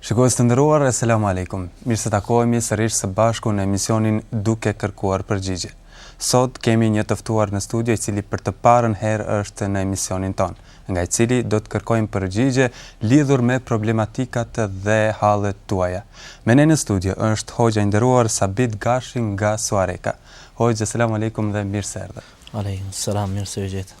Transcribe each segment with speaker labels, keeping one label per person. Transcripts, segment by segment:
Speaker 1: Shikues të nderuar, Eselamu Alejkum. Mirë se takohemi sërish së bashku në emisionin Duke Kërkuar Përgjigje. Sot kemi një të ftuar në studio i cili për të parën herë është në emisionin tonë, nga i cili do të kërkojmë përgjigje lidhur me problematikat dhe hallet tuaja. Me ne në studio është hoxha i nderuar Sabit Gashi nga Suareka. Hoxhë, Eselamu Alejkum dhe mirë se erdhe.
Speaker 2: Alejkum selam, mirë se ju gjeta.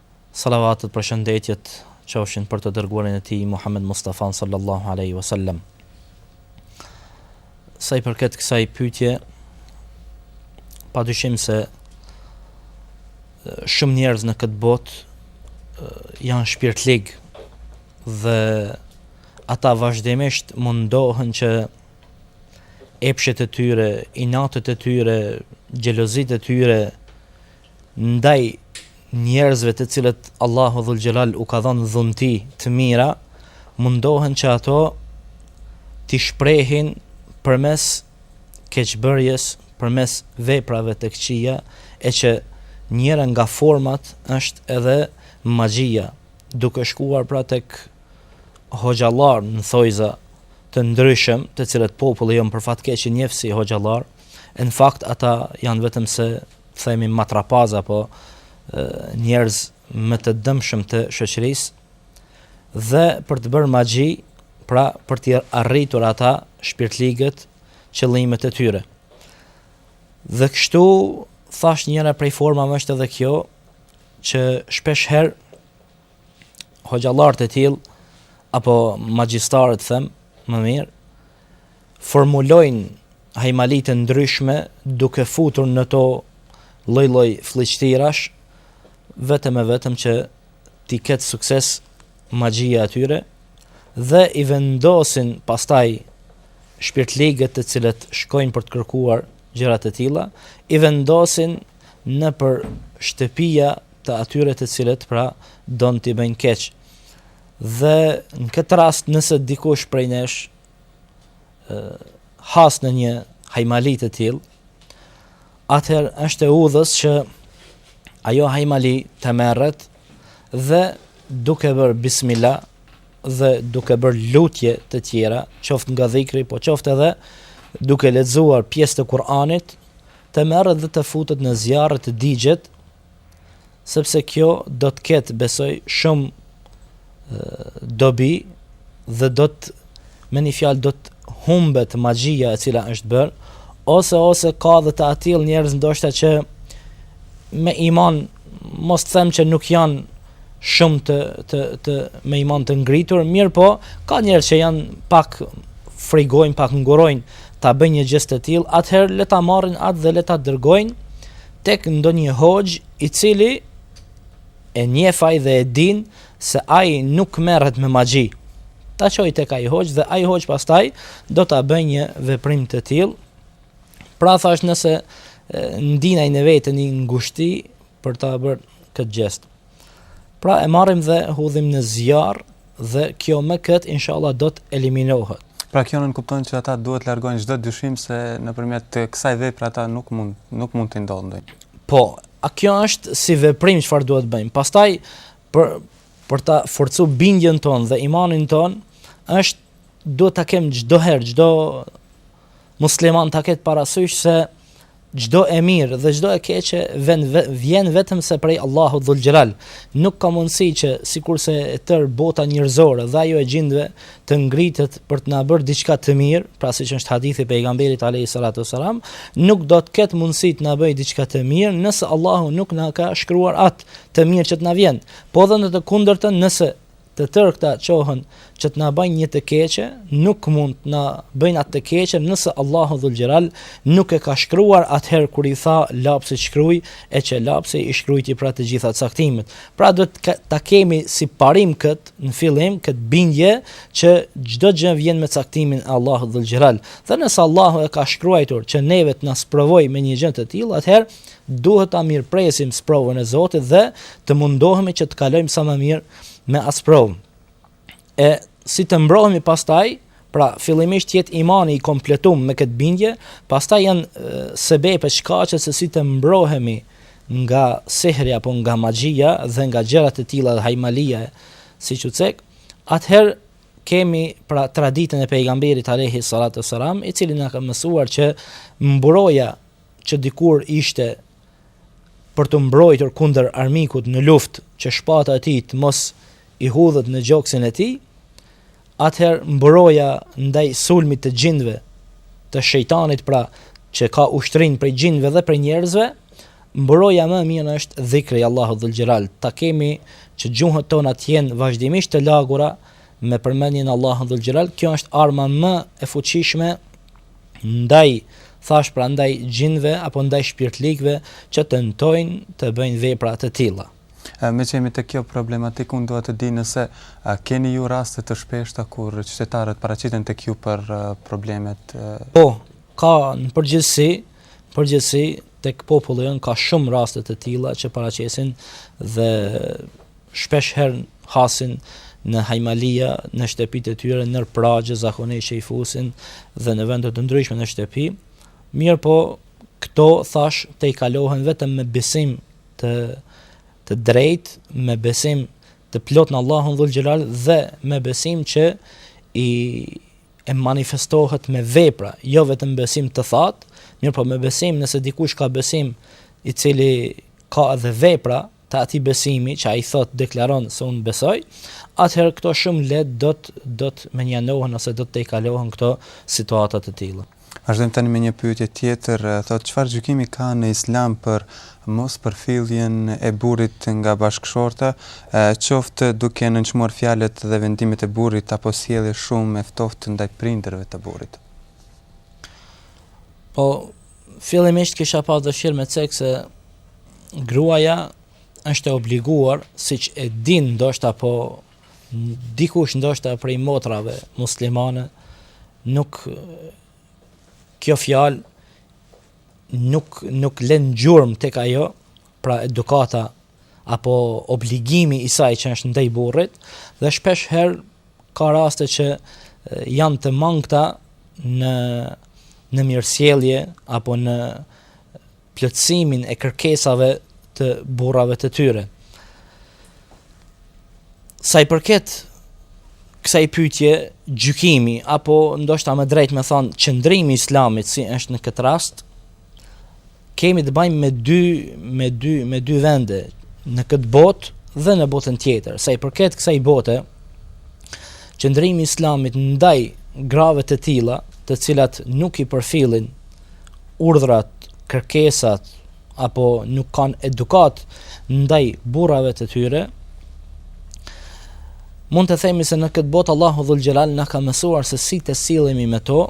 Speaker 2: Salavatet, përshëndetjet, qofshin për të dërguarin e tij Muhammed Mustafan sallallahu alaihi wasallam. Sa i përket kësaj pyetje, padyshim se shumë njerëz në këtë botë janë shpirtlig dhe ata vazhdimisht mundohen që epshet e tyre, inatet e tyre, xhelozitë e tyre, ndaj njerëzve të cilët Allahu dhul xhelal u ka dhënë dhunti të mira, mundohen që ato t'i shprehin përmes keqbërjes, përmes veprave të këqija, e që njëra nga format është edhe magjia, duke shkuar pra tek hoxhallar në thonjëza të ndryshëm, të cilët populli jonë për fat keq i njeh si hoxhallar, në fakt ata janë vetëm se themi matrapazë apo njerëz më të dëmshëm të shoqërisë dhe për të bërë magji, pra për t'i arritur ata shpirtligët, qëllimet e tyre. Dhe kështu thashë njëra prej formave është edhe kjo që shpesh herë hoxhallarët e tillë apo magjistarët, them, më mirë, formulojnë hajmali të ndryshme duke futur në to lloj-lloj flliqtirash vetëm e vetëm që t'i ketë sukses magjia e tyre dhe i vendosin pastaj shpirtligët të cilët shkojnë për të kërkuar gjërat e tilla, i vendosin nëpër shtëpia të atyre të cilët pra don t'i bëjnë keq. Dhe në këtë rast nëse dikush prej nesh has në një hajmali të tillë, atëherë është e udhës që ajo hajmali të merret dhe duke bërë bismillah dhe duke bërë lutje të tjera, qoftë nga dhikri, po qoftë edhe duke lexuar pjesë të Kuranit, të merret dhe të futet në zjarr e të digjet, sepse kjo do të ketë, besoj, shumë dobi dhe do të, me një fjalë, do të humbet magjia e cila është bërë, ose ose ka dhe të atillë njerëz ndoshta që me iman, mos të them që nuk janë shumë të të me iman të ngritur, mirëpo, ka njerëz që janë pak frigojnë, pak ngurojnë ta bëjnë një gjest të tillë, atëherë le ta marrin atë dhe le ta dërgojnë tek ndonjë hoxhë i cili e njeh ai dhe e din se ai nuk merret me magji. Ta çojë tek ai hoxhë dhe ai hoxhë pastaj do ta bëjë një veprim të tillë. Pra thashë nëse ndien ai në vete një ngushti, për ta bërë këtë gjest. Pra e marrim dhe hudhim në zjarr dhe kjo me kët inshallah do të eliminohet.
Speaker 1: Pra kjo nënkupton që ata duhet largojnë çdo dyshim se nëpërmjet kësaj vepre ata nuk mund nuk mund të ndodhin.
Speaker 2: Po, a kjo është si veprim çfarë duhet të bëjmë? Pastaj për për ta forcu bindjen tonë dhe imanin tonë, është duhet ta kemi çdo herë, çdo Musliman ta ketë parasysh se çdo e mirë dhe çdo e keqe vjen vjen vetëm se prej Allahut dhul xhelal. Nuk ka mundësi që sikurse e tërë bota njerëzore dhe ajo e xhindve të ngritet për të na bërë diçka të mirë, pra siç është hadithi i pejgamberit alejhi salatu ue selam, nuk do të ketë mundësi të na bëjë diçka të mirë nëse Allahu nuk na ka shkruar atë të mirë që të na vjen. Po dhe në të kundërtën nëse Të tërë këta çohen që të na bëjnë një të keqe, nuk mund të na bëjnë atë të keqe nëse Allahu Dhul Xhelal nuk e ka shkruar atëherë kur i tha lapsit shkruaj e që lapsi i shkrujti pra të gjitha caktimet. Pra duhet ta kemi si parim kët në fillim kët bindje që çdo gjë vjen me caktimin e Allahut Dhul Xhelal. Dhe nëse Allahu e ka shkruajtur që neve të na sprovojë me një gjë të tillë, atëherë duhet ta mirëpresim sprovën e Zotit dhe të mundohemi që të kalojmë sa më mirë me at sprovën. E si të mbrohemi pastaj, pra fillimisht është imani i kompletum me këtë bindje, pastaj janë sebepe shkaqe se si të mbrohemi nga sehri apo nga magjia dhe nga gjërat e tilla dhe hajmalia siç u cek, atëherë kemi pra traditën e pejgamberit alejhi salatu ue selam, i cili na ka mësuar që mburoja që dikur ishte për t'u mbrojtur kundër armikut në luftë, që shpata e tij të mos i hudhet në gjoksin e tij, atëherë mburoja ndaj sulmit të xhindëve, të shejtanit pra, që ka ushtrinë prej xhindëve dhe prej njerëzve, mburoja më e mirë është dhikri i Allahut dhul xhelal, ta kemi që gjuhët tona të jenë vazhdimisht të lagura me përmendjen e Allahut dhul xhelal, kjo është arma më e fuqishme ndaj thashë pra ndaj xhinëve apo ndaj shpirtligve që tentojnë të bëjnë vepra të tilla.
Speaker 1: Meqë jemi tek kjo problematikë, unë dua të di nëse a keni ju raste të shpeshta kur qytetarët paraqiten tek ju për problemet
Speaker 2: Po, ka në përgjithësi, përgjithësi tek populli ynë ka shumë raste të tilla që paraqesin dhe Shpesh herë hasin në hajmalia, në shtëpitë e tyre, nër pragje, zakonisht që i fusin dhe në vende të ndryshme në shtëpi. Mirëpo këto thash tejkalohen vetëm me besim të të drejtë, me besim të plot në Allahun dhul xhelal dhe me besim që manifestohet me vepra, jo vetëm besim të thatë, mirëpo me besim nëse dikush ka besim i cili ka edhe vepra, të atij besimi që ai thotë deklaron se unë besoj, atëherë këto shumë lehtë do të do të menjanohen ose do të tejkalohen këto situata të tilla.
Speaker 1: Vazhdojmë tani me një pyetje tjetër, thotë çfarë gjykimi ka në Islam për mospërfilljen e burrit nga bashkëshorta, qoftë duke nënçmuar fjalët dhe vendimet e burrit apo sjellje shumë e ftohtë ndaj prindërve të burrit?
Speaker 2: Po, Fillimisht kisha pas dëshirë me cek se gruaja është e obliguar, siç e dinë ndoshta po dikush ndoshta prej motrave muslimane nuk kjo fjalë nuk nuk lën gjurmë tek ajo, pra edukata apo obligimi i saj që është ndaj burrit dhe shpesh herë ka raste që janë të mangëta në në mirësjellje apo në plotësimin e kërkesave të burrave të tyre. Sa i përket kësaj pyetje gjykimi apo ndoshta më drejt me thon qëndrimi i islamit si është në këtë rast Kemi të bëjmë me dy me dy me dy vende në këtë botë dhe në botën tjetër. Sa i përket kësaj bote, qëndrimi i Islamit ndaj grave të tilla, të cilat nuk i përfillin urdhrat, kërkesat apo nuk kanë edukatë ndaj burrave të tyre, mund të themi se në këtë botë Allahu dhul xhelal na ka mësuar se si të sillemi me to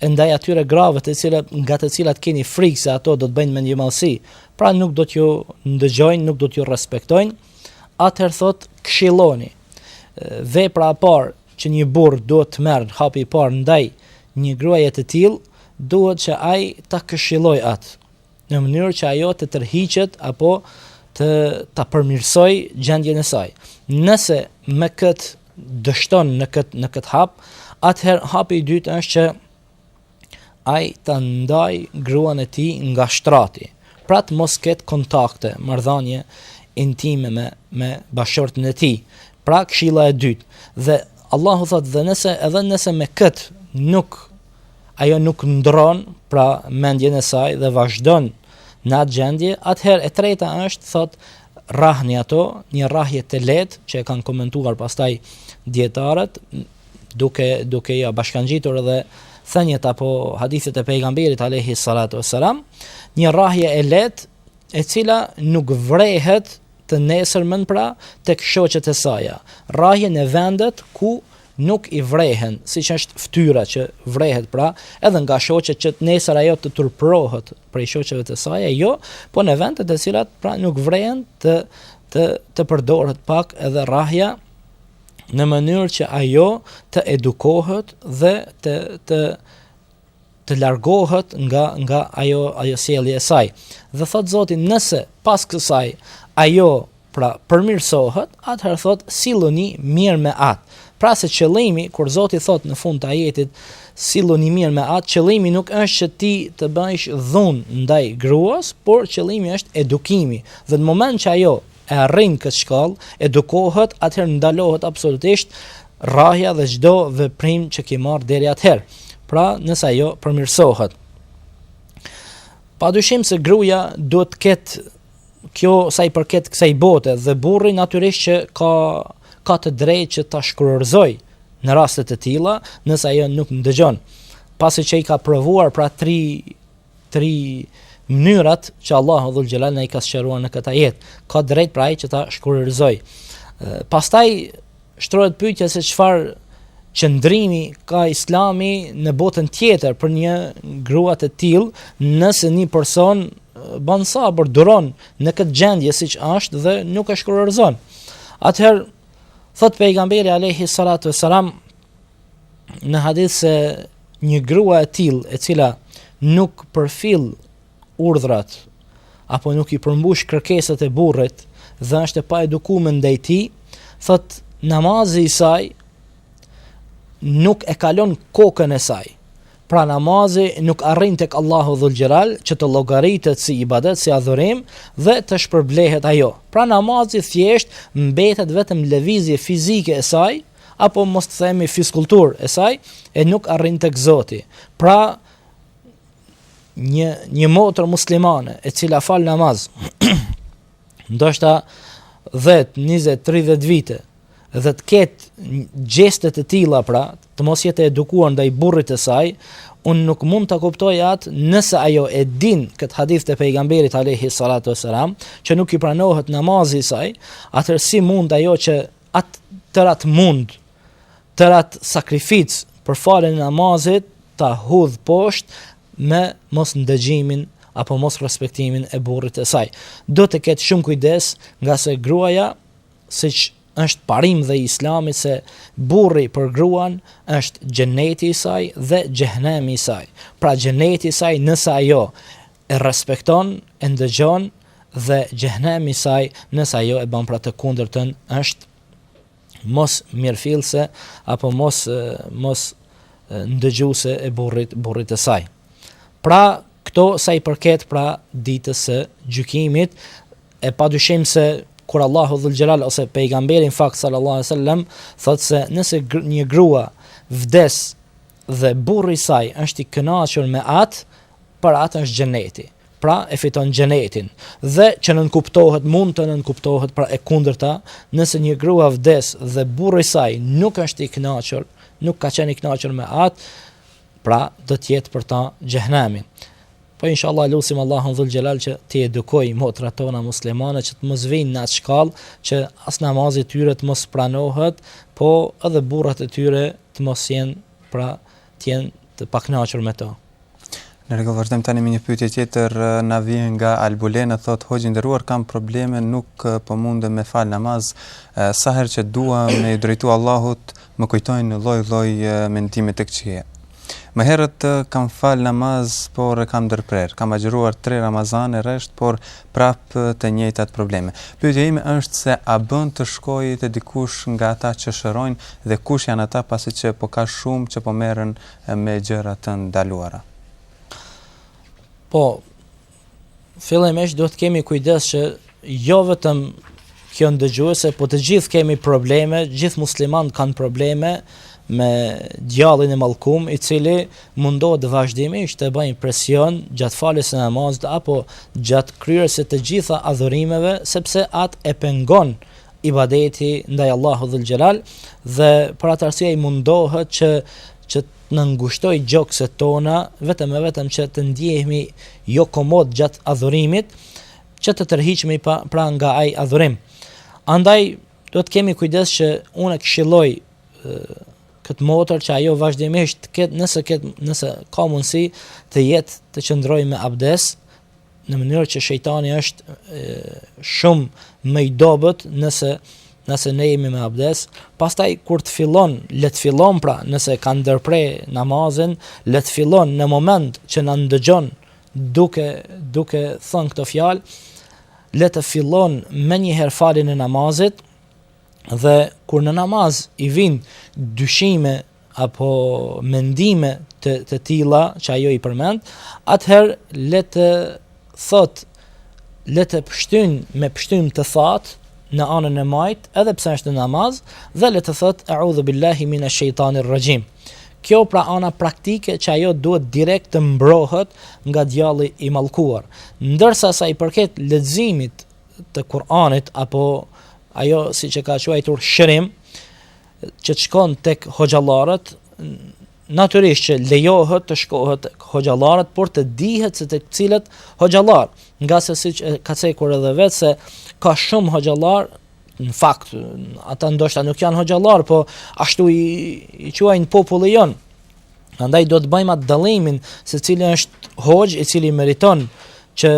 Speaker 2: e ndaj atyre grave të cilat nga të cilat keni frikë se ato do të bëjnë mendjemadhësi, pra nuk do t'ju ndëgjojnë, nuk do t'ju respektojnë, atëherë thotë këshilloni. Vepra e parë që një burrë duhet të merr hapi i parë ndaj një gruaje të tillë, duhet që ai ta këshillojë atë. në mënyrë që ajo të tërhiqet apo të ta përmirësoj gjendjen e saj. Nëse me kët dështon në kët në kët hap, atëherë hapi i dytë është që ai ta ndaj gruan e tij nga shtrati. Pra të mos ketë kontakte, marrëdhënie intime me me bashkëshorten e tij. Pra këshilla e dytë. Dhe Allahu thotë dhe nëse edhe nëse me kët nuk ajo nuk ndron pra mendjen e saj dhe vazhdon në atë gjendje, atëherë e treta është thot rrahni ato, një rrahje të lehtë që e kanë komentuar pastaj dietarët duke duke ja bashkangjitur edhe thënjet apo hadithet e pejgamberit alayhi salatu wasalam, një rrahje e lehtë e cila nuk vrehet të nesërmen pra tek shoqet e saja. Rrahje në vendet ku nuk i vrehen siç është ftyra që vrehet pra edhe nga shoqet që nesër ajo të turpërohet prej shoqeve të saj e jo po në vende të cilat pra nuk vrehen të të të përdoret pak edhe rrahja në mënyrë që ajo të edukohet dhe të të të largohet nga nga ajo ajo sjellje e saj. Dhe thot Zoti, nëse pas kësaj ajo pra përmirësohet, atëherë thot silluni mirë me atë. Pra se qëllimi kur Zoti thot në fund të ajetit silluni mirë me atë, qëllimi nuk është që ti të bësh dhun ndaj gruas, por qëllimi është edukimi. Dhe në moment që ajo e arrin këtë shkallë, edukohet, atëherë ndalohet absolutisht rrahja dhe çdo veprim që ke marr deri atëherë. Pra, nëse ajo përmirësohet. Padyshim se gruaja duhet të ketë kjo sa i përket kësaj bote dhe burri natyrisht që ka ka të drejtë që ta shkurorëzoj në raste të tilla, nëse ajo nuk më dëgjon. Pasi që i ka provuar pra tri Tri mënyrat që Allahu dhul xhelal na i ka sqaruar në këtë ajet. Ka drejt pra ai që ta shkurorëzoj. Pastaj shtrohet pyetja se çfarë qëndrimi ka Islami në botën tjetër për një grua të tillë nëse një person bën sabër, duron në këtë gjendje siç është dhe nuk e shkurorëzon. Atëherë thot pejgamberi alayhi salatu wasalam në hadith se një grua e tillë e cila nuk përfill urdhrat apo nuk i përmbush kërkesat e burrit dhe është e paedukume ndaj tij, thot namazi i saj nuk e kalon kokën e saj. Pra namazi nuk arrin tek Allahu dhul xhelal që të llogaritet si ibadet, si adhurim dhe të shpërblehet ajo. Pra namazi thjesht mbetet vetëm lëvizje fizike e saj, apo mos të themi fiskulturë e saj, e nuk arrin tek Zoti. Pra një një motër muslimane e cila fal namaz ndoshta 10, 20, 30 vite dhe të ketë gjeste të tilla pra, të mos jetë e edukuar ndaj burrit të saj, un nuk mund ta kuptoj atë nëse ajo e din kët hadith të pejgamberit alayhi salatu wasalam që nuk i pranohet namazi i saj, atëherë si mund ajo që atë tërë atë mund, tërë atë sakrificë për faljen e namazit ta hudh poshtë me mos ndëgjimin apo mos respektimin e burrit të saj. Duhet të ketë shumë kujdes ngase gruaja siç është parim edhe islami se burri për gruan është xheneti i saj dhe xhehnemi i saj. Pra xheneti i saj nëse ajo e respekton, e ndëgjon dhe xhehenemi i saj nëse ajo e bën pra të kundërtën është mospërfillëse apo mos mosndëgjuse e burrit burrit të saj. Pra këto sa i përket pra ditës së gjykimit e pa dyshim se kur Allahu dhul xhelal ose pejgamberi në fakt sallallahu alaihi wasallam thotë se nëse një grua vdes dhe burri i saj është i kënaqur me atë për atë është xheneti, pra e fiton xhenetin, dhe që nënkuptohet mund të nënkuptohet pra e kundërta, nëse një grua vdes dhe burri i saj nuk është i kënaqur, nuk ka qenë i kënaqur me atë, pra do të jetë për ta xhehenemi. Po inshallah lusim Allahun dhul xhelal që t'i edukojë motrat tona muslimane që të mos vijnë në atë shkallë që as namazi i tyre të mos pranohet, po edhe burrat e tyre të mos jenë pra të jenë të pakënaqur me to.
Speaker 1: Në rregull, vazhdojmë tani me një pyetje tjetër na vjen nga Albulena, thotë hoxhë i nderuar, kam probleme, nuk po mundem me fal namaz. Sa herë që dua me iu drejtu Allahut, më kujtojnë lloj-lloj mendime të këqija. Më herët kam fal namaz, por e kam ndërprerë. Kam agjëruar 3 Ramazane rresht, por prapë të njëjtat probleme. Pyetja ime është se a bën të shkoj te dikush nga ata që shërojnë dhe kush janë ata pasi që po ka shumë që po merren me gjëra të ndaluara.
Speaker 2: Po, fillimisht duhet të kemi kujdes që jo vetëm Kjo ndëgjuese po të gjithë kemi probleme, gjithë muslimanët kanë probleme me djallin e mallkum i cili mundohet vazhdimisht të bëjë presion gjatë faljes së namazit apo gjatë kryerjes së të gjitha adhurimeve sepse atë e pengon ibadeti ndaj Allahut dhul xhelal dhe për atë arsye ai mundohet që që të na ngushtojë gjokset tona vetëm e vetëm që të ndjehemi jo komod gjatë adhurimit që të tërhiqemi pa, pra nga ai adhurim. Andaj duhet të kemi kujdes që unë e këshilloj këtë motër që ajo vazhdimisht të ketë nëse ketë nëse ka mundësi të jetë të qëndrojë me abdes në mënyrë që shejtani është e, shumë më i dobët nëse nëse ne jemi me abdes, pastaj kur të fillon, le të fillon pra, nëse ka ndërpre namazin, le të fillon në moment që na ndëgjon duke duke thënë këto fjalë le të fillon menjëherë faljen e namazit dhe kur në namaz i vijn dyshime apo mendime të të tilla që ajo i përmend, atëherë le të thotë le të pështyn me pështymë të thatë në anën e majtë, edhe pse është në namaz, dhe le të thotë a'udhu billahi minash shejtanir raxhim. Kjo pra ana praktike që ajo duhet direkt të mbrohet nga djalli i mallkuar. Ndërsa sa i përket leximit të Kur'anit apo ajo siç e ka quajtur shërim që të shkon tek hoxhallarët, natyrisht që lejohet të shkohet tek hoxhallarët, por të dihet se tek cilët hoxhallarë, ngase siç ka cekur edhe vetë se ka shumë hoxhallarë në fakt, ata ndoshta nuk janë hoxhallarë, po ashtu i, i quajnë populli jonë. Andaj duhet bëjmë atë dallimin se cili është hoxhë i cili meriton që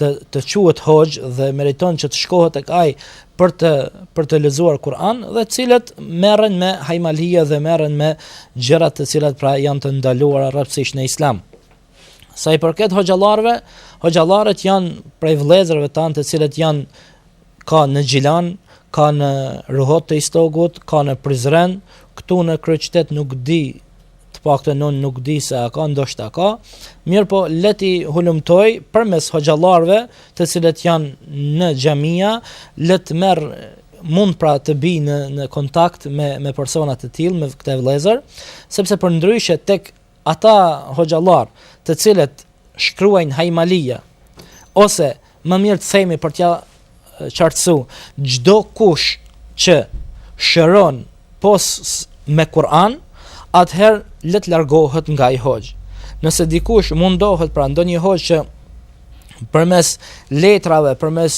Speaker 2: të të quhet hoxhë dhe meriton që të shkohet tek ai për të për të lexuar Kur'an dhe të cilët merren me hajmalia dhe merren me gjëra të cilat pra janë të ndaluara rreptësisht në Islam. Sa i përket hoxhallarëve, hoxhallarët janë prej vëllezërve tanë të cilët janë ka në Gjilan, ka në Ruhot të Istogut, ka në Prizren, këtu në kryeqytet nuk di të paktën unë nuk di se a ka, ndoshta ka. Mirëpo, le t'i hulumtojë përmes hoxhallarëve të cilët janë në xhamia, le të merr mund pra të bijë në, në kontakt me, me persona të tillë, me këta vëllezër, sepse përndryshe tek ata hoxhallarë të cilët shkruajnë hajmalia ose më mirë të themi për t'ia qartësu çdokush që shëron pos me Kur'an atëherë le të largohet nga ai hoxhë nëse dikush mundohet pra ndonjë hoxhë që përmes letrave, përmes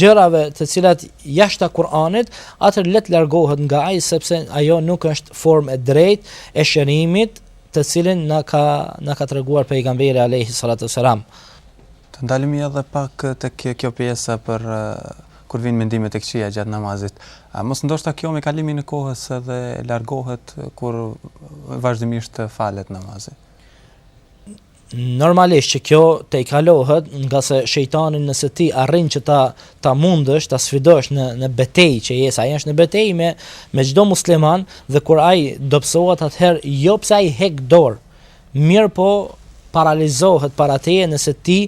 Speaker 2: gjërave të cilat jashtë Kur'anit, atëherë le të largohet nga ai sepse ajo nuk është formë e drejtë e shërimit të cilën na ka na ka treguar pejgamberi alejhi salatu selam.
Speaker 1: Të ndalemi edhe pak tek kjo, kjo pjesa pra kur vijnë mendimet e këqija gjatë namazit. A mos ndoshta kjo me kalimin e kohës edhe largohet kur vazhdimisht falet namazi?
Speaker 2: Normalisht që kjo tejkalohet, ngase shejtani nëse ti arrin që ta ta mundësh, ta sfidosh në në betejë që je, sa është në betejë me me çdo musliman dhe kur ai dobësohet atëherë jo pse ai hek dorë, mirëpo paralizohet para teje nëse ti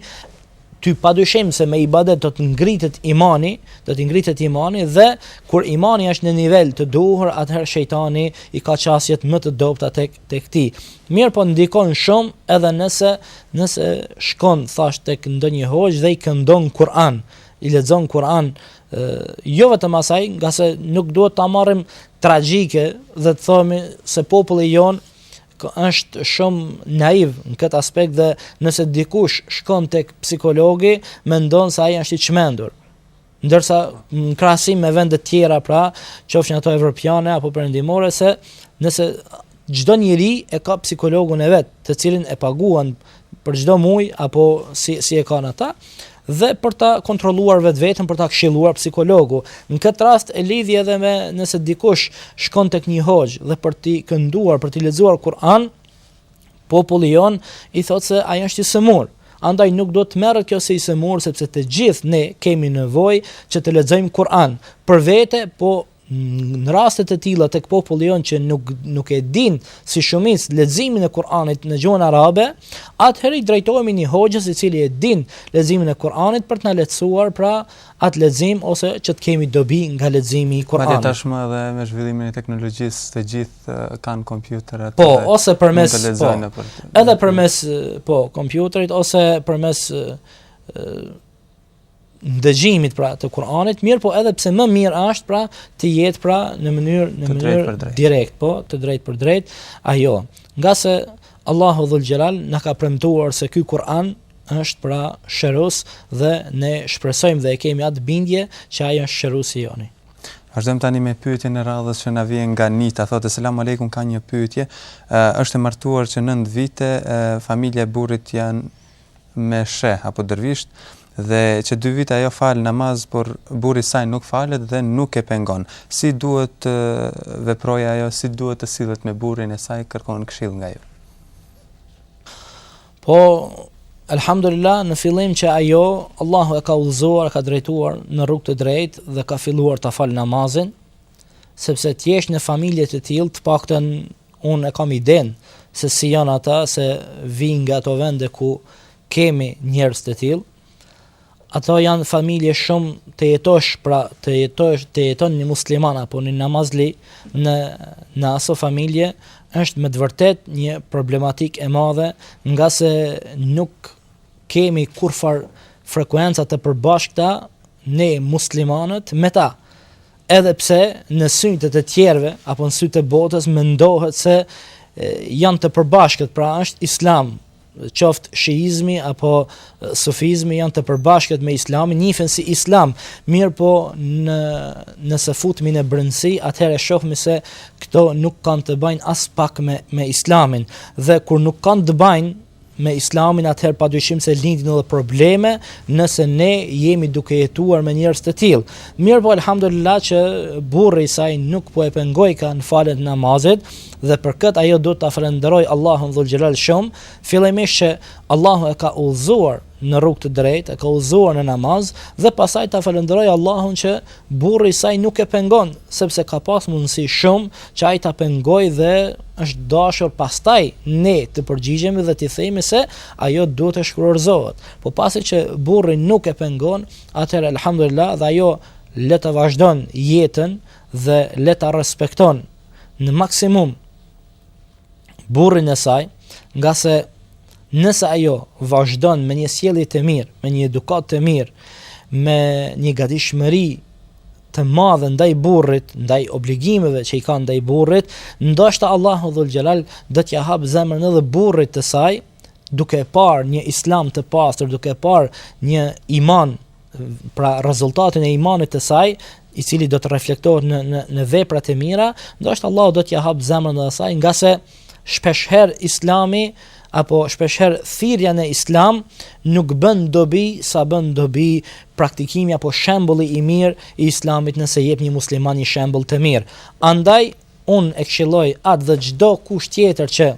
Speaker 2: ty pa dyshim se me ibadet do të ngritet imani, do të ngritet imani dhe kur imani është në nivel të duhur, atëherë shejtani i ka qasjet më të dobta tek tek ti. Mirëpo ndikon shumë edhe nëse nëse shkon thashë tek ndonjë hoxhë dhe i këndon Kur'an, i lexon Kur'an, jo vetëm asaj, ngase nuk duhet ta marrim tragjike dhe të themi se populli jonë është shumë naiv në këtë aspekt dhe nëse dikush shkon tek psikologi, mendon se ai është i çmendur. Ndërsa në krahasim me vende të tjera, pra, qofshin ato evropiane apo perëndimore se nëse çdo njeri e ka psikologun e vet, të cilin e paguan për çdo muaj apo si si e kanë ata dhe për ta kontrolluar vetveten, për ta këshilluar psikologu. Në këtë rast e lidhi edhe me nëse dikush shkon tek një hoxhë dhe për t'i kënduar, për t'i lexuar Kur'an, populli jonë i thotë se ai është i sëmurë. Andaj nuk duhet të merret kjo si i sëmurë sepse të gjithë ne kemi nevojë që të lexojmë Kur'an për vete, po Në rastet e tilla tek populli jonë që nuk nuk e dinë si shumicë leximin e Kur'anit në gjuhën arabe, atëherë i drejtohemi një hoxhe i cili e din leximin e Kur'anit për të na lehtësuar pra atë lexim ose që të kemi dobi nga leximi i Kur'anit.
Speaker 1: Madje tashmë edhe me zhvillimin e teknologjisë të gjithë kanë kompjuterët.
Speaker 2: Po, dhe ose përmes po, për, edhe përmes po kompjuterit ose përmes ndëgjimit pra të Kur'anit, mirëpo edhe pse më mirë është pra të jetë pra në mënyrë në mënyrë direkt, po të drejtpërdrejtë, ajo. Ngase Allahu dhul xhelal na ka premtuar se ky Kur'an është pra shërues dhe ne shpresojmë dhe e kemi atë bindje që ai është shërues i joni.
Speaker 1: Vazhdojmë tani me pyetjen e radhës që na vjen nga Nita. Thotë selam aleikum kam një pyetje. Ë është e martuar që 9 vite, familja e burrit janë me sheh apo dervish dhe që dy vite ajo fal namaz por burri i saj nuk falet dhe nuk e pengon si duhet të veprojë ajo si duhet të sillet me burrin e saj kërkon këshillë nga ju
Speaker 2: po Alhamdulillah në fillim që ajo Allahu e ka udhëzuar, e ka drejtuar në rrugë të drejtë dhe ka filluar ta falë namazin, sepse të jesh në familje të tillë, të paktën Unë e kam idenë se si janë ata, se vij nga ato vende ku kemi njerëz të tillë. Ato janë familje shumë të jetosh, pra të jetosh, të jeton një musliman apo një namazli në në aso familje është me të vërtetë një problematikë e madhe, ngase nuk kemi kurrfarë frekuenca të përbashkëta ne muslimanët me ta. Edhe pse në sytë e të tjerëve apo në sytë e botës mendohet se janë të përbashkët, pra është islam, qoftë shiizmi apo sufizmi janë të përbashkët me islamin, njifen si islam, mirëpo në, nëse futmi në brendësi, atëherë shohmi se këto nuk kanë të bajnë aspak me, me islamin, dhe kur nuk kanë të bajnë, me Islamin atëherë padyshim se lindin edhe probleme nëse ne jemi duke jetuar me njerëz të tillë. Mirëpo alhamdulillah që burri i saj nuk po e pengojka në faljen e namazit dhe për këtë ajo duhet ta falënderojë Allahun dhul xhelal shumë, fillimisht që Allahu e ka udhëzuar në rrugë të drejtë, e ka udhëzuar në namaz, dhe pastaj ta falënderojë Allahun që burri i saj nuk e pengon, sepse ka pas mundësi shumë që ai ta pengojë dhe është dashur pastaj ne të përgjigjemi dhe t'i themi se ajo duhet të shkurorëzohet. Po pasi që burri nuk e pengon, atëherë alhamdulillah dhe ajo le ta vazhdon jetën dhe le ta respekton në maksimum burrin e saj, ngase nëse ajo vazhdon me një sjellje të mirë, me një edukatë të mirë, me një gatishmëri të madhe ndaj burrit, ndaj obligimeve që i ka ndaj burrit, ndoshta Allahu dhul xhelal do t'ia hap zemrën edhe burrit të saj, duke parë një islam të pastër, duke parë një iman pra rezultatin e imanit të saj, i cili do të reflektohet në në në veprat e mira, ndoshta Allahu do t'ia hap zemrën e saj, ngase shpeshherë Islami apo shpeshherë thirrja në Islam nuk bën dobi sa bën dobi praktikimi apo shembulli i mirë i Islamit nëse jep një musliman një shembull të mirë. Andaj unë e këshilloj atë dhe çdokush tjetër që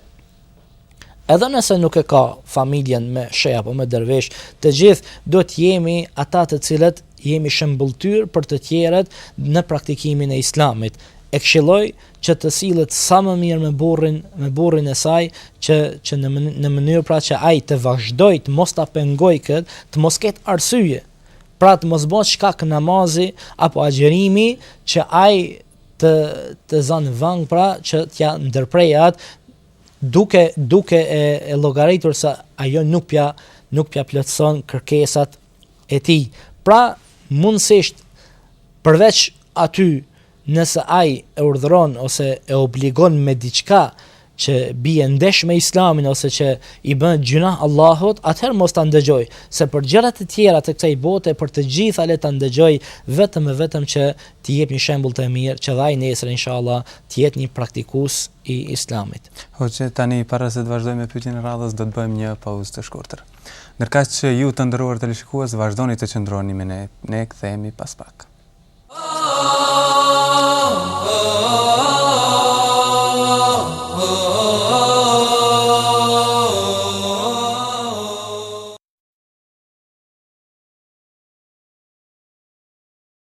Speaker 2: edhe nëse nuk e ka familjen me sheh apo me dervish, të gjithë duhet të jemi ata të cilët jemi shembulltyrë për të tjerët në praktikimin e Islamit. E këshilloj që të sillet sa më mirë me burrin, me burrin e saj, që që në në mënyrë pra që ai të vazhdojë të mos ta pengojë këtë, të mos ketë arsye. Pra të mos bëhet shkak namazi apo agjërimi, që ai të të zën vang pra që t'ia ndërprejë atë duke duke e, e llogaritur se ajo nuk p'ja nuk p'ja plotëson kërkesat e tij. Pra, mundësisht përveç aty nëse ai e urdhëron ose e obligon me diçka që bie ndesh me islamin ose që i bën gjynah Allahut, atëherë mos ta ndëgjojë, se për gjërat e tjera të kësaj bote për të gjitha le ta ndëgjojë vetëm e vetëm që Ti jep një shembull të mirë që dhe ai nesër inshallah të jetë një praktikues i Islamit.
Speaker 1: Hoxhë, tani para se të vazhdojmë me pyetjen e radhës do të bëjmë një pauzë të shkurtër. Ndërkaq që ju të nderuar teleshikues vazhdoni të qëndroni me ne, ne kthehemi pas pak.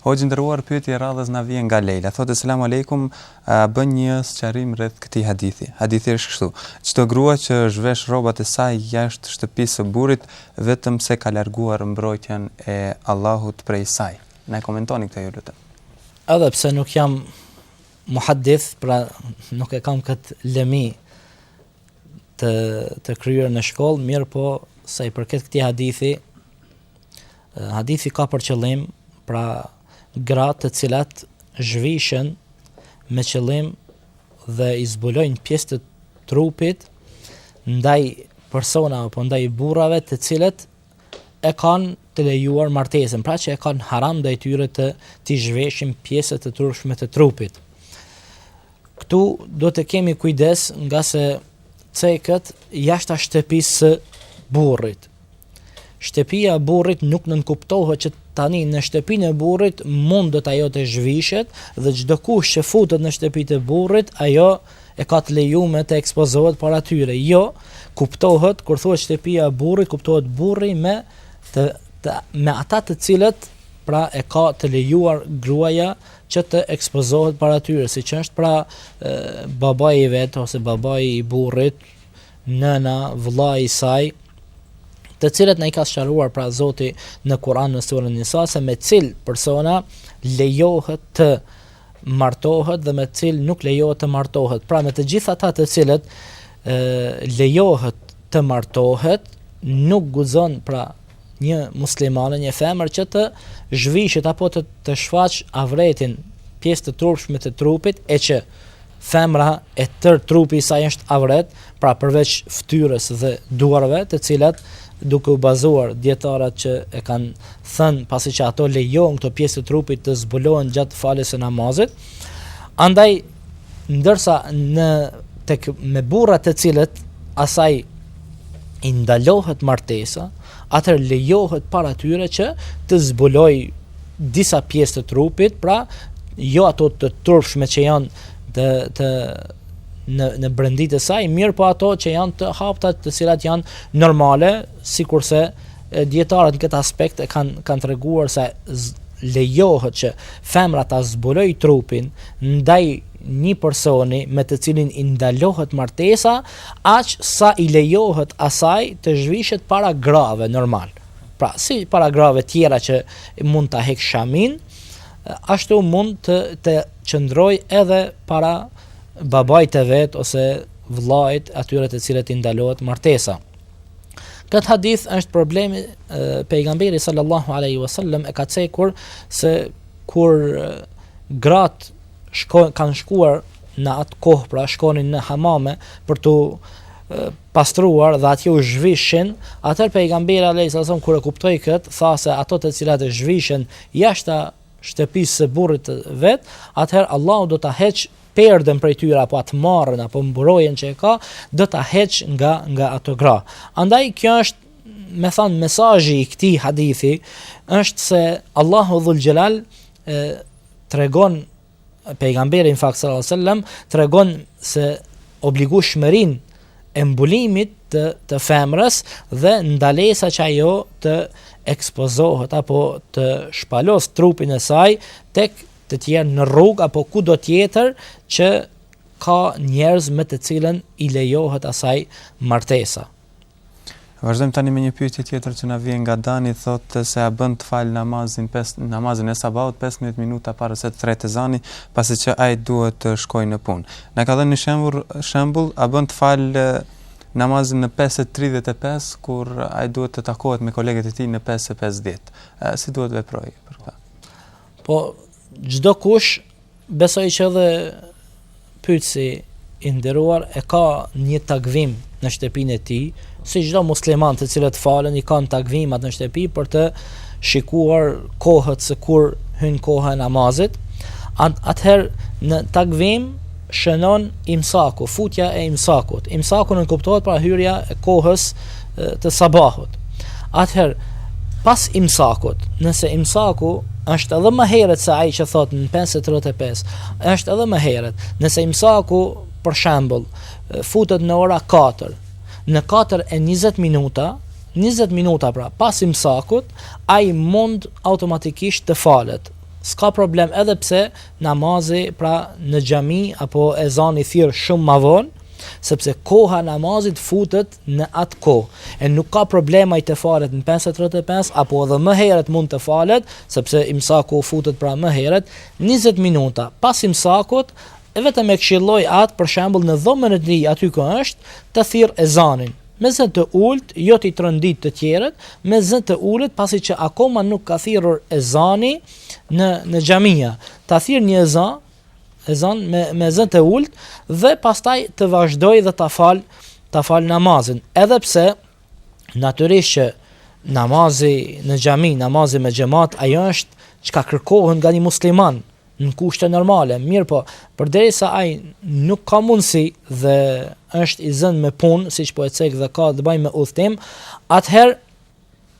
Speaker 1: Hoxhë i nderuar pyetje e radhës na vjen nga Lejla thotë selam alejkum a bën një sqarim rreth këtij hadithi hadithi është kështu çdo grua që zhvesh rrobat e saj jashtë shtëpisë së burrit vetëm se ka larguar mbrojtjen e Allahut prej saj na e komentoni këtë ju lutem
Speaker 2: edhe pse nuk jam muhaddith pra nuk e kam kët lëmi të të kryer në shkollë mirëpo sa i përket këtij hadithi Hadithi ka për qëllim pra gratë të cilat zhvishen me qëllim dhe i zbulojnë pjesë të trupit ndaj persona apo ndaj burrave të cilët e kanë të lejuar martesën, pra që e kanë haram ndaj tyre t'i zhveshin pjesët e turpshme të trupit. Këtu do të kemi kujdes ngase ceket jashtë shtëpisë së burrit. Shtëpia e burrit nuk nënkuptohet që tani në shtëpinë e burrit mund të ajo të zhvishet dhe çdokush që futet në shtëpinë e burrit, ajo e ka të lejuar të ekspozohet para tyre. Jo, kuptohet kur thuhet shtëpia e burrit, kuptohet burri me të, të me ata të cilët pra e ka të lejuar gruaja që të ekspozohet para tyre, siç është pra babai i vet, ose babai i burrit, nëna, vëllai i saj, të cilët na i ka sqaruar pra Zoti në Kur'an në surën Nisa, se me cilë persona lejohet të martohet dhe me cilë nuk lejohet të martohet. Pra me të gjithë ata të cilët e, lejohet të martohet, nuk guzon pra Një muslimane, një femër që të zhvishet apo të, të shfaqë avretin pjesë të turpshme të trupit e që femra e tërë trupi i saj është avret, pra përveç fytyrës dhe duarve, të cilat duke u bazuar dijetarët që e kanë thënë pasi që ato lejohen këto pjesë të trupit të zbulohen gjatë faljes së namazit. Andaj ndërsa në tek me burra të cilët asaj i ndalohet martesa, atëherë lejohet para tyre që të zbulojë disa pjesë të trupit, pra jo ato të turpshme që janë të, të në, në brendi të saj, mirëpo ato që janë të hapta të cilat janë normale, Sikurse dijetarët në këtë aspekt e kanë kanë treguar se lejohet që femra ta zbulojë trupin ndaj një personi me të cilin i ndalohet martesa, aq sa i lejohet asaj të zhvishet para grave normal. Pra, si para grave tjera që mund ta hek shamin, ashtu mund të qëndroj edhe para babait të vet ose vëllait atyre të cilët i ndalohet martesa. Këtë hadith është problemi pejgamberi sallallahu alaihi wasallam e ka cekur se kur gratë shko, kanë shkuar në atë kohë, pra shkonin në hamame për t'u pastruar dhe atje u zhvishin, atëherë pejgamberi alaihi wasallam kur e kuptoi këtë, tha se ato të cilat zhvishen jashtë shtëpisë së burrit të vet, atëherë Allahu do ta heq perden prej tyre apo atë marren apo mburojën që e ka, do ta heq nga nga ato gra. Andaj kjo është me thanë mesazhi i këtij hadithi është se Allahu dhul xhelal tregon Pejgamberi në fakt sallallahu alajhi wasallam tregon se obligueshmërinë e mbulimit të, të femrës dhe ndalesa që ajo të ekspozohet apo të shpalos trupin e saj tek të tjerë në rrugë apo kudo tjetër që ka njerëz me të cilën i lejohet asaj martesa.
Speaker 1: Vazhdojmë tani me një pyetje tjetër që na vjen nga Dani, thotë se a bën të fal namazin pes namazin e sabahut 15 minuta para se të thret ezani, pasi që ai duhet të shkojë në punë. Na ka dhënë një shembull, shembull a bën të fal namazin në 5:35 kur ai duhet të takohet me kolegët e tij në 5:50. Si duhet të veprojë për këtë?
Speaker 2: Po Çdokush besoj që edhe pyetësi i nderuar e ka një takvim në shtëpinë e tij, si çdo musliman të cilët falen i kanë takvimat në shtëpi për të shikuar kohët se kur hyn koha e namazit. Atëherë në takvim shënon imsaku, futja e imsakut. Imsaku nënkuptohet pra hyrja e kohës të sabahut. Atëherë, pas imsakut, nëse imsaku është edhe më herët se ai që thotë në 5:35, është edhe më herët. Nëse imsaku, për shembull, futet në ora 4, në 4 e 20 minuta, 20 minuta pra pas imsakut, ai mund automatikisht të falet. S'ka problem edhe pse namazi pra në xhami apo ezani thirr shumë ma vonë, sepse koha e namazit futet në atë kohë. E nuk ka problem ai të falet në 5:35 apo edhe më herët mund të falet, sepse imsaku futet pra më herët 20 minuta pas imsakut, e vetëm e këshilloj atë për shembull në dhomën e tij aty ku është të thirr ezanin me zë të ulët, jo t'i trondit të tjerët, me zë të ulët, pasi që akoma nuk ka thirrur ezani, në në xhamia, ta thirr një ezan, ezan me me zë të ulët dhe pastaj të vazhdoj dhe ta fal, ta fal namazin. Edhe pse natyrisht që namazi në xhami, namazi me xhamat, ajo është çka kërkohet nga një musliman në kushte normale. Mirëpo, përderisa ai nuk ka mundësi dhe është i zënë me punë, siç po e cek dhe ka të bëjë me udhëtim, atëherë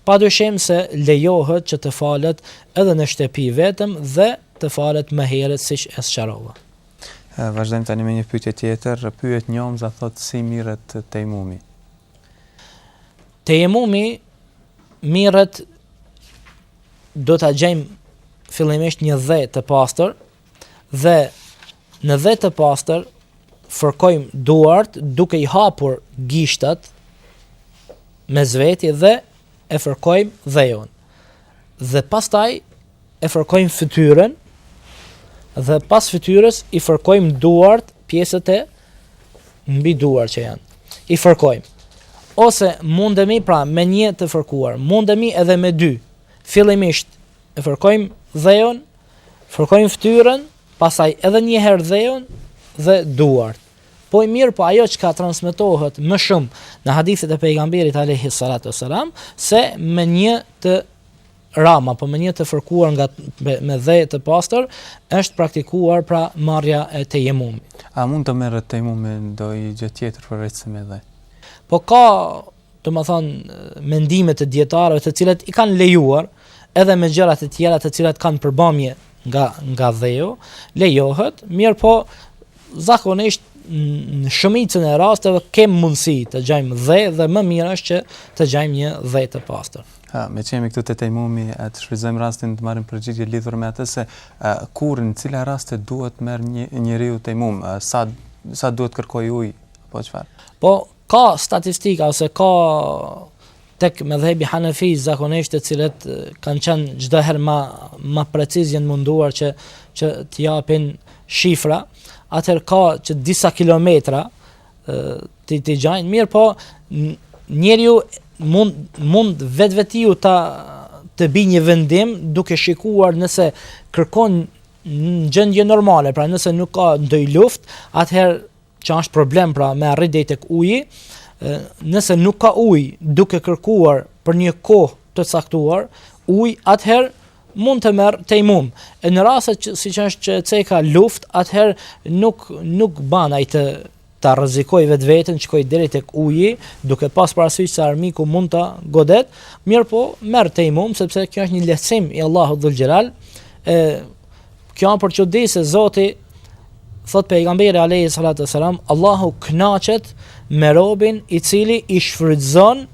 Speaker 2: Padyshim se lejohet që të falet edhe në shtëpi vetëm dhe të falet më herët siç e sqarova.
Speaker 1: Vazhdojmë tani me një pyetje tjetër, pyet Njomza thotë si mirret tejmumi.
Speaker 2: Tejmumi mirret do ta gjejmë fillimisht një dhe të pastër dhe Në dhe të pastër fërkojmë duart duke i hapur gishtat mes veti dhe e fërkojmë dheun. Dhe pastaj e fërkojmë fytyrën dhe pas fytyrës i fërkojmë duart pjesët e mbi duart që janë. I fërkojmë. Ose mundemi pra me një të fërkuar, mundemi edhe me dy. Fillimisht e fërkojmë dheun, fërkojmë fytyrën Pastaj edhe një herë dheun dhe duart. Po mirëpo ajo çka transmetohet më shumë në hadithet e pejgamberit alejhi salatu selam, se me një të ram apo me një të fërkuar nga me, me dhe të pastër është praktikuar pra marrja e tejemumit.
Speaker 1: A mund të merret tejemum me ndonjë gjë tjetër përveçse me dhe?
Speaker 2: Po ka domethënë, mendimet e dijetarëve të cilët i kanë lejuar, edhe me gjërat e tjera të cilat kanë përmbajtje nga, nga dheu, lejohet, mirëpo, zakonisht në shumicën e rasteve kem mundësi të gjejmë dhe dhe më mirë është që të gjejmë një dhe të pastër.
Speaker 1: Ha, meqë jemi këtu te tejmumi, të shfrytëzojmë rastin të marrim përgjigje lidhur me atë se kur në cilat raste duhet marrë një, njeriu tejmum, sa, sa duhet kërkoj ujë apo çfarë?
Speaker 2: Po, Ka statistika ose ka tek medhhebi Hanefi zakonisht të cilët kanë qenë çdo herë ma ma preciz janë munduar që që të japin shifra, atëherë ka që disa kilometra t'i t'i gjejnë, mirëpo njeriu mund mund vetvetiu të të bijë një vendim duke shikuar nëse kërkon në gjendje normale, pra nëse nuk ka ndonjë luftë, atëherë që është problem pra me arrit deri tek uji, nëse nuk ka ujë duke kërkuar për një kohë të caktuar ujë, atëherë mund të merr tejemum. E në raste që siç është që ka luftë, atëherë nuk nuk ban ai të ta rrezikoj vetveten të shkojë deri tek uji, duke pas parasysh se armiku mund ta godet, mirëpo merr tejemum, sepse kjo është një lehtësim i Allahut dhul xhelal, e, Kjo s'është për çudi se Zoti thotë pejgamberi alejhi salatu ve selam, Allahu kënaqet me robin i cili i shfrytëzon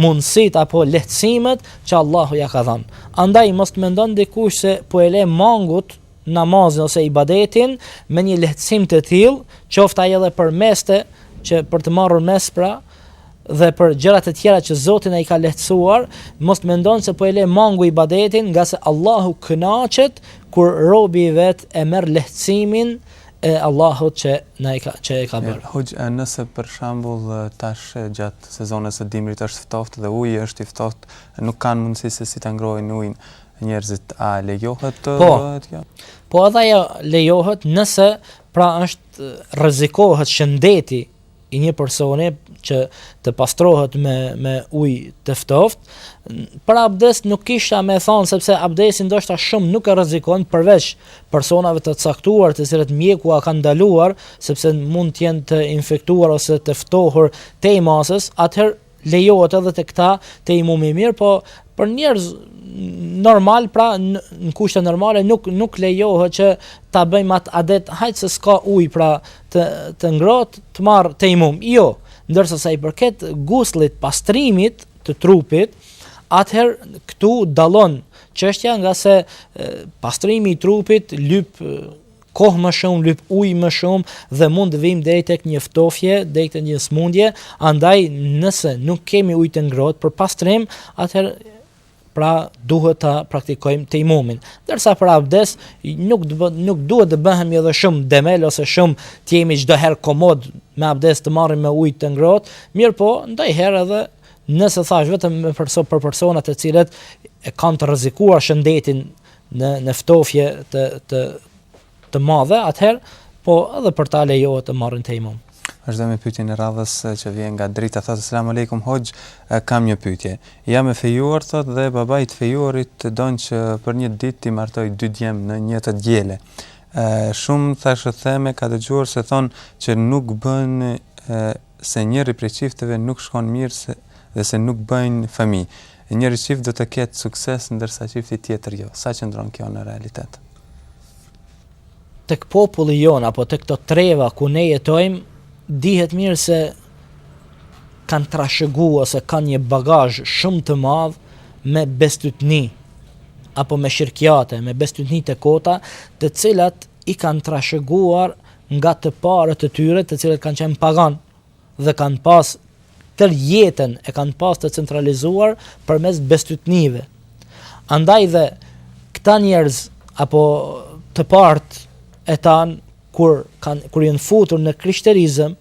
Speaker 2: mundësitë apo lehtësimet që Allahu ja ka dhan. Andaj mos të mendon dikush se po e le mangut namazin ose ibadetin me një lehtësim të tillë, qoftë ai edhe për meste që për të marrur mes'h pra, dhe për gjërat e tjera që Zoti na i ka lehtësuar, mos të mendon se po e le mangu ibadetin, ngase Allahu kënaqet kur robi i vet e merr lehtësimin e Allahut që na e ka që e ka bërë.
Speaker 1: Hoxhë, nëse për shembull tash gjatë sezonit të dimrit është ftohtë dhe uji është i ftohtë, nuk kanë mundësi se si ta ngrohin ujin njerëzit, a lejohet të
Speaker 2: po, bëhet kjo? Po, edhe ajo lejohet nëse pra është rrezikohet shëndeti i një personi që të pastrohet me me ujë të ftoftë, për abdes nuk kisha me thanë sepse abdesi ndoshta shumë nuk e rrezikon përveç personave të caktuar të cilët mjeku ua ka ndaluar sepse mund të jenë të infektuar ose të ftohur tej masës, atëherë Lejohet edhe te këta tejemumi, mirëpo për njerëz normal, pra në kushte normale nuk nuk lejohet që ta bëjmë atë adet, hajt se s'ka ujë pra të të ngrohtë, të marr tejemum. Jo, ndërsa sa i përket guslit, pastrimit të trupit, atëherë këtu dallon çështja ngase pastrimi i trupit lyp kohë më shumë, lyp ujë më shumë dhe mund të vijmë deri tek një ftofje, deri tek një smundje, andaj nëse nuk kemi ujë të ngrohtë për pastrim, atëherë pra duhet ta praktikojmë tejemumin. Ndërsa për abdes nuk dë, nuk duhet të bëhemi edhe shumë dembel ose shumë të jemi çdo herë komod me abdes të marrim me ujë të ngrohtë, mirëpo ndonjëherë edhe nëse thashë vetëm me përso për personat e cilët e kanë të rrezikuar shëndetin në në ftohje të të të madhe, atëherë po edhe për ta lejohet të marrin tejemum.
Speaker 1: Vazhdojmë me pyetjen e radhës që vjen nga Drita thotë selam aleikum hoxhë kam një pyetje. Jam e fejuar thotë dhe babai i të fejuarit don që për një ditë t'i martojë dy djem në një të diele. Ë shumë thashetheme ka dëgjuar se thon që nuk bën e, se njëri prej çifteve nuk shkon mirë se dhe se nuk bëjnë fëmijë. E njëri çift do të ketë sukses ndërsa çifti tjetër jo. Sa qëndron kjo në realitet?
Speaker 2: Tek populli jonë apo tek këto treva ku ne jetojmë, dihet mirë se kanë trashëguar ose kanë një bagazh shumë të madh me bestytni apo me shirkjate, me bestytni të kota, të cilat i kanë trashëguar nga të parët e tyre, të cilët kanë qenë pagan, dhe kanë pas tërë jetën e kanë pas të centralizuar përmes bestytnive. Andaj dhe këta njerëz apo të parët e tanë kur kanë kur janë futur në krishterizëm,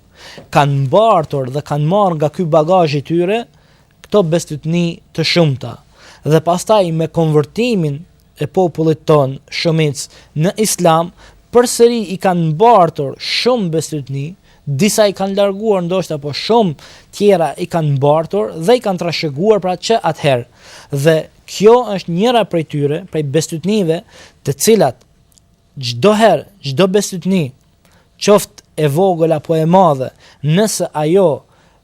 Speaker 2: kanë mbartur dhe kanë marrë nga ky bagazh i tyre këto bestytni të shumta. Dhe pastaj me konvertimin e popullit tonë shumicë në islam përsëri i kanë mbartur shumë bestytni, disa i kanë larguar ndoshta po shumë tjera i kanë mbartur dhe i kanë trashëguar pra që atëherë. Dhe kjo është njëra prej tyre, prej bestytnive, të cilat çdo herë, çdo bestytni, qoftë e vogël apo e madhe, nëse ajo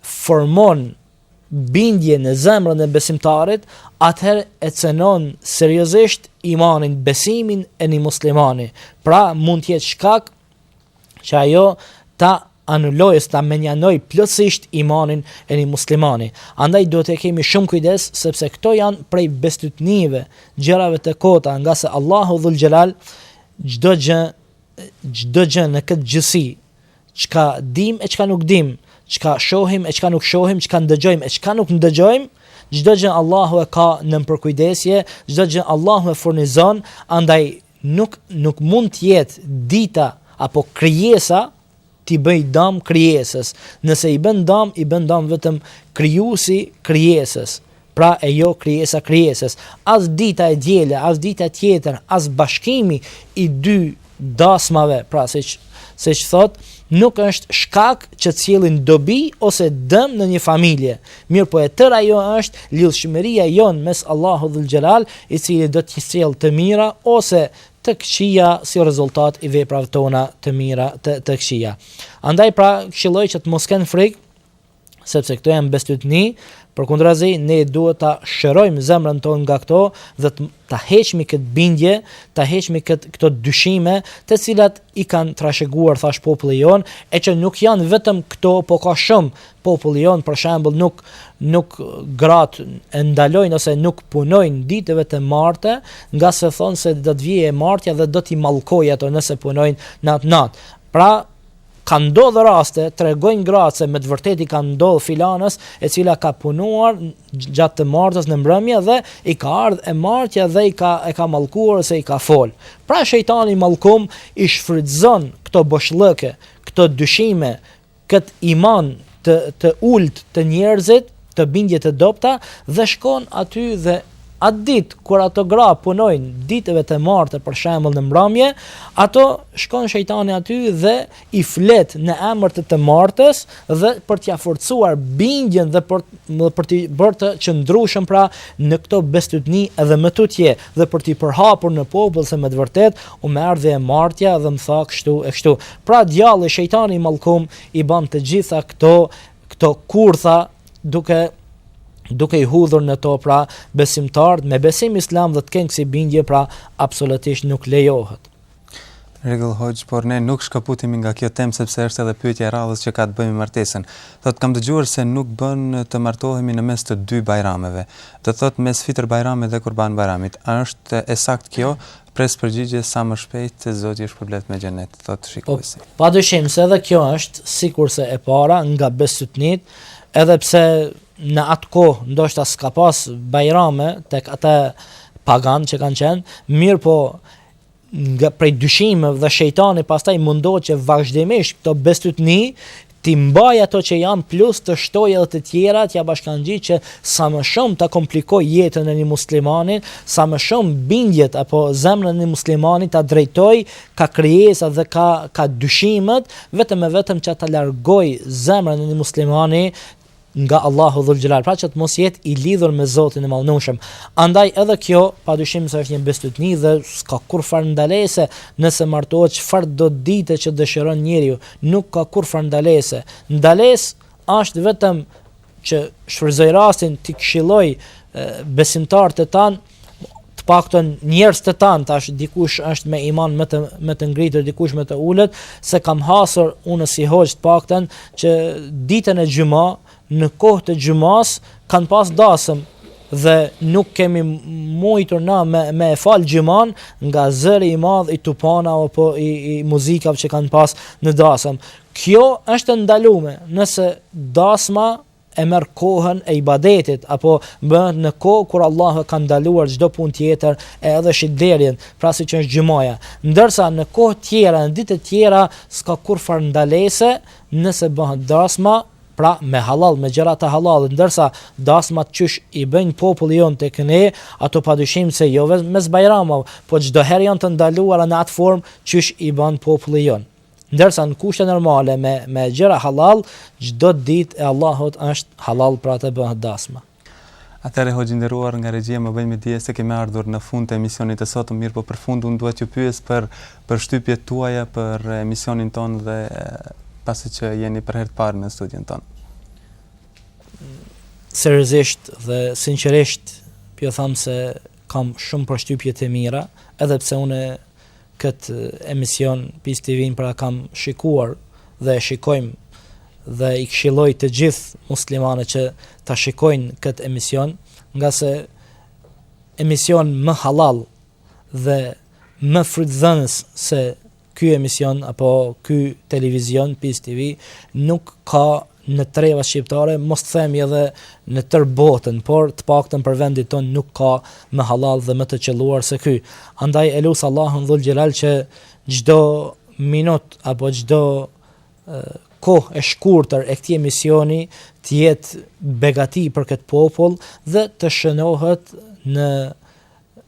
Speaker 2: formon bindje në zemrën e besimtarit, atëherë e cenon seriozisht imanin, besimin e një muslimani. Pra mund të jetë shkak që ajo ta anulojë, ta mënjanojë plotësisht imanin e një muslimani. Andaj duhet të kemi shumë kujdes, sepse këto janë prej bestytnive, gjërave të kota, ngase Allahu dhul xhelal, çdo gjë, çdo gjë në këtë gjithësi, Çka dimë e çka nuk dimë, çka shohim e çka nuk shohim, çka ndëgjojmë e çka nuk ndëgjojmë, çdo gjë Allahu e ka nën përkujdesje, çdo gjë Allahu e furnizon, andaj nuk nuk mund të jetë dita apo krijesa t'i bëjë dam krijesës. Nëse i bën dam, i bën dam vetëm krijuesi krijesës. pra e jo krijesa krijesës, as dita e diele, as dita tjetër, as bashkimi i dy dasmave, pra siç, siç thotë, nuk është shkak që të sjellin dobi ose dëm në një familje, mirëpo e tëra ajo është lidhshmëria jonë me Allahun dhul Xhelal, i cili do t'i sjellë të mira ose të këqija si rezultat i veprave tona të mira të, të këqija. Andaj pra, këshilloj që të mos kenë frikë, sepse këto janë bestytni, përkundrazi ne duhet ta shërojmë zemrën tonë nga këto dhe ta heqmi këtë bindje, ta heqmi këtë këto dyshime, të cilat i kanë trashëguar thash populli jonë, e që nuk janë vetëm këto, po ka shumë populli jonë për shembull nuk nuk gratë e ndalojnë ose nuk punojnë ditëve të marta, ngase thonë se do të vijë e martja dhe do t'i mallkojë ato nëse punojnë n'atë natë. Pra, Ka ndodhë raste, tregojnë gratë se me të vërtetë i ka ndodhë filanes, e cila ka punuar gjatë të martës në mbrëmje dhe i ka ardhë e martja dhe i ka, e ka mallkuar ose i ka folë. Pra shejtani mallkum i shfrytëzon këto boshllëke, këto dyshime, këtë iman të, të ulët të njerëzit, të bindje të dobëta dhe shkon aty dhe atë ditë kur ato gra punojnë ditëve të marta për shembull në mbrëmje, ato shkon shejtani aty dhe i flet në emër të të martës dhe për t'ia forcuar bindjen dhe për për t'i bërë të qëndrueshëm pra në këto bestytni edhe më tutje dhe për t'i përhapur në popull se me të vërtet u më erdhi e martja dhe më tha kështu e kështu. Pra djalli shejtani i mallkum i bën të gjitha këto Këto kurtha duke duke i hudhur në to pra besimtarët me besim islam dhe të kenë kësi bindje pra absolutisht nuk lejohet.
Speaker 1: Rregull hoxhë, por ne nuk shkëputemi nga kjo temë sepse është edhe pyetja e radhës që ka të bëjë me martesën. Thotë kam dëgjuar se nuk bën të martohemi në mes të dy bajrameve. Do thotë mes Fitër Bajramit dhe Kurban Bajramit. A është e saktë kjo? Pres përgjigje sa më shpejt Zoti ju shpërbleftë me xhenet, thotë shikuesi.
Speaker 2: Po, pa dyshim se edhe kjo është sikurse e para nga bestytnitë, edhe pse në atë kohë ndoshta s'ka pas bajrame tek ata paganë që kanë qenë, mirëpo nga prej dyshimeve dhe shejtani pastaj mundohet që vazhdimisht këto bestytni T'i mbajë ato që janë plus të shtojë edhe të tjera t'ia bashkangjitë që sa më shumë ta komplikojë jetën e një muslimani, sa më shumë bindjet apo zemrën e një muslimani ta drejtojë kah krijesat dhe kah kah dyshimet, vetëm e vetëm që ta largojë zemrën e një muslimani nga Allahu dhul xhelal, pra që të mos jetë i lidhur me Zotin e Madhnushëm. Andaj edhe kjo padyshim se është një bestytni dhe s'ka kurrfar ndalese nëse martohet çfarëdo dite që dëshiron njeriu, nuk ka kurrfar ndalese. Ndalesë është vetëm që shfrytëzoj rastin t'i këshilloj besimtarët tanë të paktën njerëz të tanë tash dikush është me iman më të më të ngritur dikush më të ulët se kam hasur unë si hoxhë të paktën që ditën e xhuma në kohë të xhumas kanë pas dasëm dhe nuk kemi mujtur na me me e fal xhuman nga zëri i madh i tupanave apo i, i muzikave që kanë pas në dasëm kjo është e ndalume nëse dasma e merr kohën e ibadetit apo bëhet në kohë kur Allahu e ka ndaluar çdo punë tjetër e edhe shitblerjen, pra siç është xhumaja. Ndërsa në kohë tjera, në ditë të tjera, s'ka kurrfarë ndalese nëse bëhet dasma, pra me halal, me gjëra të halal, ndërsa dasmat qysh i bëjnë populli jonë tek ne, ato pa dyshim se jo mes bajramave, po çdo herë janë të ndaluara në atë formë qysh i bën populli jonë. Ndërsa në kushte normale me me gjëra halal, çdo ditë e Allahut është halal pra të bëhet dasma.
Speaker 1: Atëherë hoxhë i nderuar nga regjia më bëjnë me dije se kemi ardhur në fund të emisionit të sotëm, mirëpo për fund unë dua t'ju pyes për përshtypjet tuaja për emisionin tonë dhe pasi që jeni për herë të parë në studion tonë.
Speaker 2: Seriozisht dhe sinqerisht, po them se kam shumë përshtypje të mira, edhe pse unë Këtë emision Peace TV-në pra kam shikuar dhe e shikojmë dhe i këshilloj të gjithë muslimanët që ta shikojnë këtë emision, ngase emision më halal dhe më frytdhënës se ky emision apo ky televizion Peace TV nuk ka në trevat shqiptare, mos të themi edhe në tërë botën, por të paktën për vendin tonë nuk ka më halal dhe më të qëlluar se ky. Andaj e lus Allahun dhul xhelal që çdo minut apo çdo kohë e shkurtër e këtij emisioni të jetë begati për këtë popull dhe të shënohet në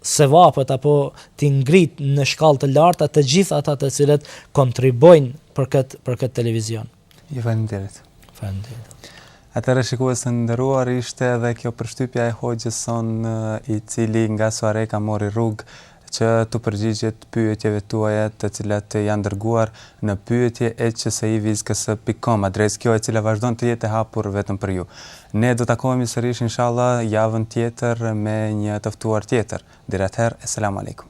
Speaker 2: sevapet apo t'i ngrit në shkallë të larta të gjithë ata të cilët kontribuojnë për këtë, për këtë televizion.
Speaker 1: Ju faleminderit.
Speaker 2: Faleminderit.
Speaker 1: Atëherë shikues të nderuar, ishte edhe kjo përshtypja e hoxhës sonë i cili nga Suhareka mori rrugë që t'u përgjigjet pyetjeve tuaja të cilat janë dërguar në pyetje et peace tv vizë ks pikë com adresë kjo e cila vazhdon të jetë e hapur vetëm për ju. Ne do të takohemi sërish inshallah javën tjetër me një të ftuar tjetër. Deri atëherë, es-selamu alejkum.